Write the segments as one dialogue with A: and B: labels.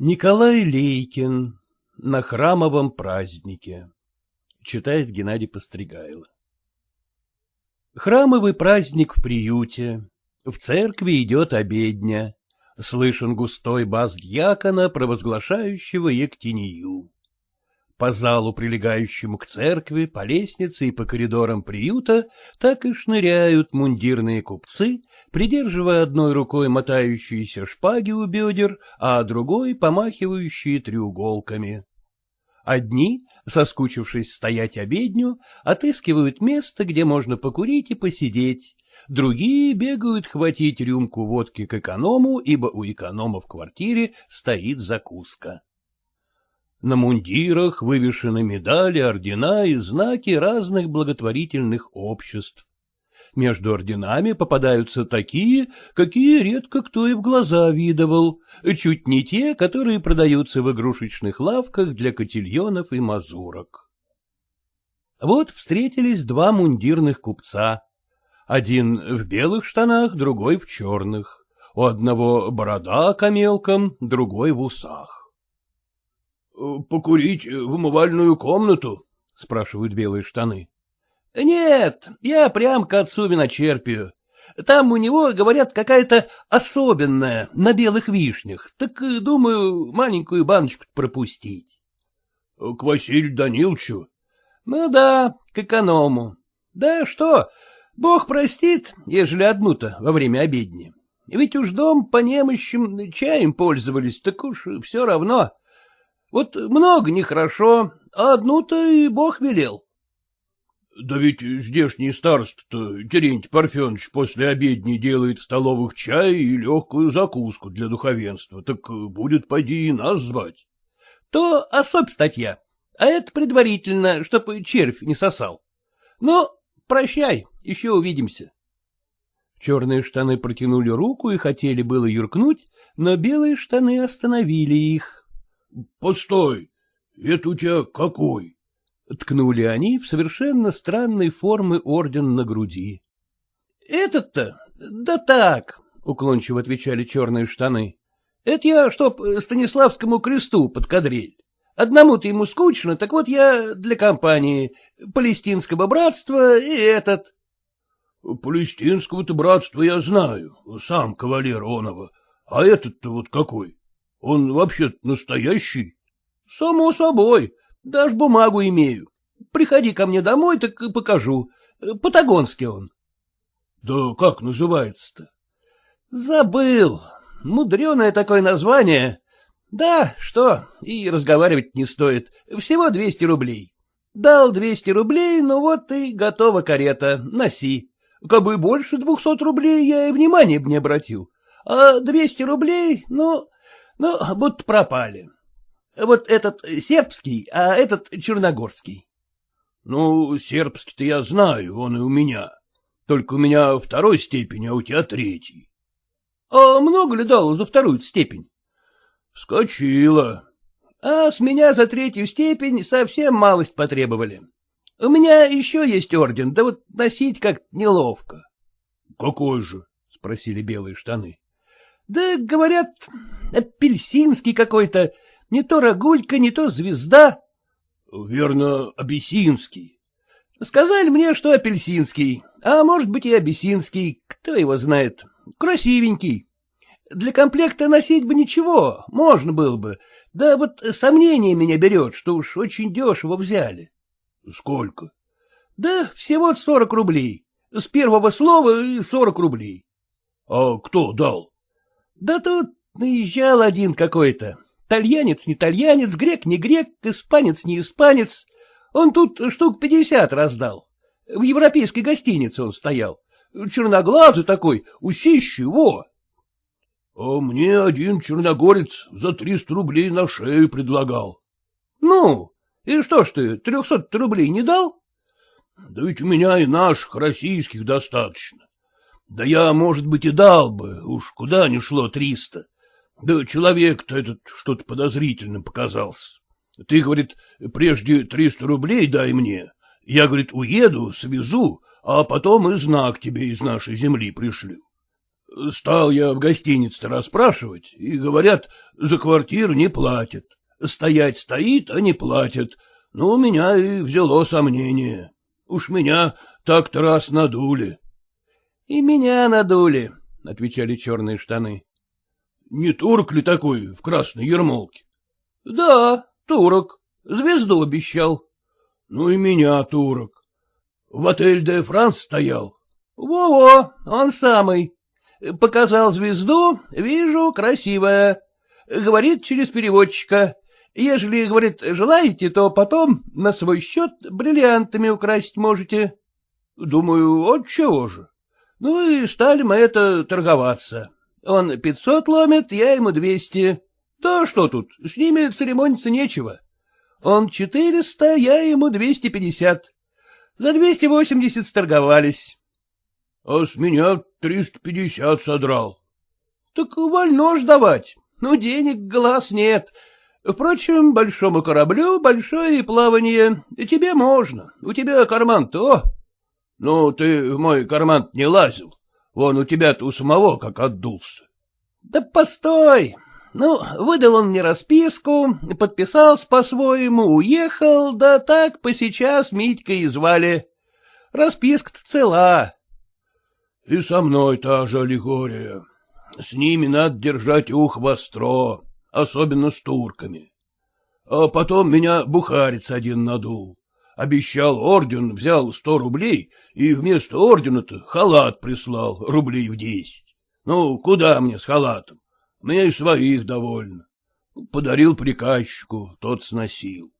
A: Николай Лейкин на храмовом празднике. Читает Геннадий Постригайло. Храмовый праздник в приюте. В церкви идет обедня. Слышен густой бас дьякона, провозглашающего ектинию. По залу, прилегающему к церкви, по лестнице и по коридорам приюта так и шныряют мундирные купцы, придерживая одной рукой мотающиеся шпаги у бедер, а другой помахивающие треуголками. Одни, соскучившись стоять обедню, отыскивают место, где можно покурить и посидеть, другие бегают хватить рюмку водки к эконому, ибо у эконома в квартире стоит закуска. На мундирах вывешены медали, ордена и знаки разных благотворительных обществ. Между орденами попадаются такие, какие редко кто и в глаза видывал, чуть не те, которые продаются в игрушечных лавках для котельонов и мазурок. Вот встретились два мундирных купца. Один в белых штанах, другой в черных. У одного борода камелком, другой в усах. Э, — Покурить в умывальную комнату? — спрашивают белые штаны. — Нет, я прям к отцу виночерпию. Там у него, говорят, какая-то особенная, на белых вишнях. Так, э, думаю, маленькую баночку пропустить. — К Василию Даниловичу? — Ну да, к эконому. Да что, бог простит, ежели одну-то во время обедни. Ведь уж дом по немощам чаем пользовались, так уж все равно. Вот много нехорошо, а одну-то и бог велел. — Да ведь здешний староста-то, Терентий Парфенович, после обедни делает в столовых чай и легкую закуску для духовенства, так будет поди и нас звать. — То особь статья, а это предварительно, чтоб червь не сосал. Ну, прощай, еще увидимся. Черные штаны протянули руку и хотели было юркнуть, но белые штаны остановили их. — Постой, это у тебя какой? — ткнули они в совершенно странной формы орден на груди. — Этот-то? Да так, — уклончиво отвечали черные штаны. — Это я, чтоб Станиславскому кресту под кадриль. Одному-то ему скучно, так вот я для компании. Палестинского братства и этот. — Палестинского-то братства я знаю, сам кавалер Онова. А этот-то вот какой? Он вообще настоящий? — Само собой. Даже бумагу имею. Приходи ко мне домой, так покажу. Патагонский он. — Да как называется-то? — Забыл. Мудреное такое название. Да, что, и разговаривать не стоит. Всего двести рублей. Дал двести рублей, ну вот и готова карета. Носи. Как бы больше двухсот рублей я и внимания бы не обратил. А двести рублей, ну, ну, будто пропали. Вот этот сербский, а этот черногорский. Ну, сербский-то я знаю, он и у меня. Только у меня второй степень, а у тебя третий. А много ли дал за вторую степень? Скочила. А с меня за третью степень совсем малость потребовали. У меня еще есть орден, да вот носить как неловко. — Какой же? — спросили белые штаны. Да, говорят, апельсинский какой-то, не то рогулька, не то звезда. Верно, абиссинский. Сказали мне, что апельсинский, а может быть и абиссинский, кто его знает. Красивенький. Для комплекта носить бы ничего, можно было бы. Да вот сомнение меня берет, что уж очень дешево взяли. Сколько? Да всего сорок рублей. С первого слова и сорок рублей. А кто дал? Да тут наезжал один какой-то. Тальянец не тальянец, грек не грек, испанец не испанец. Он тут штук пятьдесят раздал. В европейской гостинице он стоял. Черноглазый такой, усищий, во. А мне один черногорец за триста рублей на шею предлагал. Ну, и что ж ты, трехсот рублей не дал? Да ведь у меня и наших российских достаточно. Да я, может быть, и дал бы, уж куда не шло триста. Да человек-то этот что-то подозрительным показался. Ты, говорит, прежде триста рублей дай мне. Я, говорит, уеду, свезу, а потом и знак тебе из нашей земли пришлю. Стал я в гостинице расспрашивать, и говорят, за квартиру не платят. Стоять стоит, а не платят. Ну, меня и взяло сомнение. Уж меня так-то раз надули. — И меня надули, — отвечали черные штаны. — Не турок ли такой в красной ермолке? — Да, турок. Звезду обещал. — Ну и меня турок. В отель де Франс стоял. Во — он самый. Показал звезду, вижу, красивая. Говорит через переводчика. Ежели, говорит, желаете, то потом на свой счет бриллиантами украсть можете. Думаю, от чего же? Ну и стали мы это торговаться. Он пятьсот ломит, я ему двести. Да что тут, с ними церемониться нечего. Он четыреста, я ему двести пятьдесят. За двести восемьдесят сторговались. — А с меня триста пятьдесят содрал. — Так вольно ж давать. Ну, денег глаз нет. Впрочем, большому кораблю большое плавание. Тебе можно. У тебя карман-то. Ну, ты в мой карман не лазил. Вон у тебя-то у самого как отдулся. Да постой. Ну, выдал он мне расписку, подписался по-своему, уехал, да так по сейчас Митька и звали. Расписка-то цела. И со мной та же аллегория. С ними надо держать ух востро, особенно с турками. А потом меня бухарец один надул. Обещал орден, взял сто рублей, и вместо ордена-то халат прислал рублей в десять. Ну, куда мне с халатом? Мне и своих довольно. Подарил приказчику, тот сносил.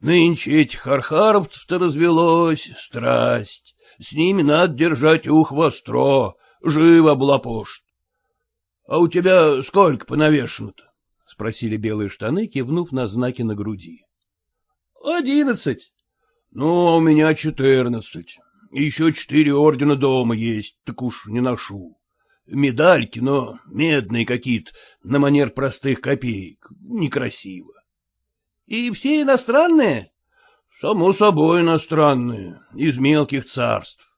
A: Нынче этих архаровцев-то развелось, страсть. С ними надо держать ух востро, живо облапошт. А у тебя сколько понавешено-то? — спросили белые штаны, кивнув на знаки на груди. — Одиннадцать. — Ну, а у меня четырнадцать. Еще четыре ордена дома есть, так уж не ношу. Медальки, но медные какие-то, на манер простых копеек. Некрасиво. — И все иностранные? — Само собой иностранные, из мелких царств.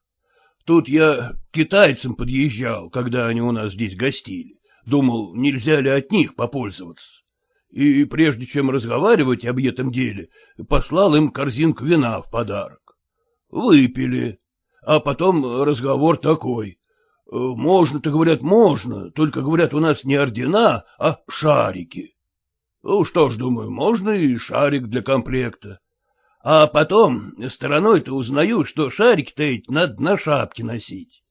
A: Тут я к китайцам подъезжал, когда они у нас здесь гостили. Думал, нельзя ли от них попользоваться. И прежде чем разговаривать об этом деле, послал им корзинку вина в подарок. Выпили. А потом разговор такой. Можно-то, говорят, можно, только, говорят, у нас не ордена, а шарики. Ну, что ж, думаю, можно и шарик для комплекта. А потом стороной-то узнаю, что шарики-то эти надо на шапке носить.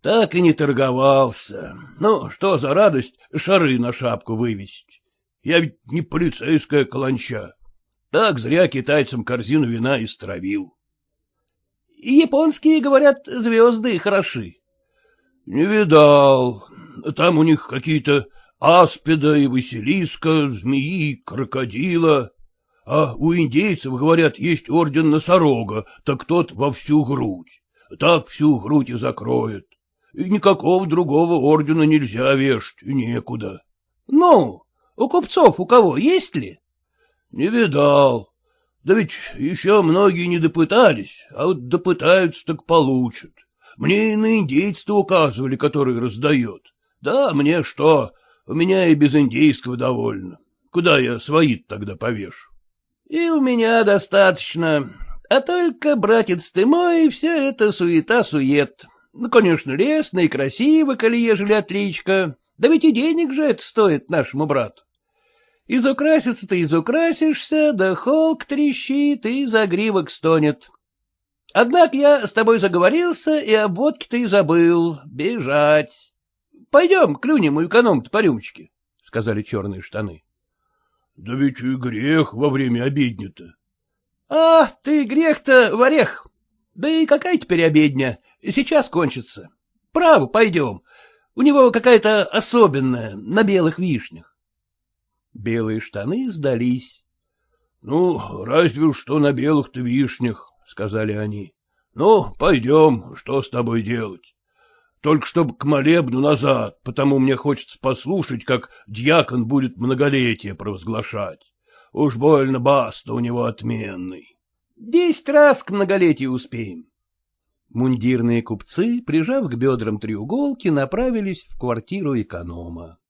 A: Так и не торговался. Ну, что за радость шары на шапку вывесить? Я ведь не полицейская каланча. Так зря китайцам корзину вина и стравил. Японские, говорят, звезды хороши. Не видал. Там у них какие-то аспида и василиска, змеи, крокодила. А у индейцев, говорят, есть орден носорога, так тот во всю грудь. Так всю грудь и закроет и никакого другого ордена нельзя вешать, некуда. — Ну, у купцов у кого есть ли? — Не видал. Да ведь еще многие не допытались, а вот допытаются, так получат. Мне и на индейство указывали, который раздает. Да, мне что, у меня и без индейского довольно. Куда я свои тогда повешу? — И у меня достаточно. А только, братец ты мой, все это суета-сует. Ну, конечно, лестно и красиво, коли ежели отличка. Да ведь и денег же это стоит нашему брату. Изукраситься ты изукрасишься, да холк трещит и загривок стонет. Однако я с тобой заговорился и об водке-то и забыл. Бежать. Пойдем, клюнем у эконом-то по рюмочке, — сказали черные штаны. — Да ведь и грех во время обедня-то. — А, ты грех-то в орех. Да и какая теперь обедня? Сейчас кончится. Право, пойдем. У него какая-то особенная, на белых вишнях. Белые штаны сдались. — Ну, разве что на белых-то вишнях, — сказали они. — Ну, пойдем, что с тобой делать? Только чтоб к молебну назад, потому мне хочется послушать, как дьякон будет многолетие провозглашать. Уж больно баста у него отменный. Десять раз к многолетию успеем. Мундирные купцы, прижав к бедрам треуголки, направились в квартиру эконома.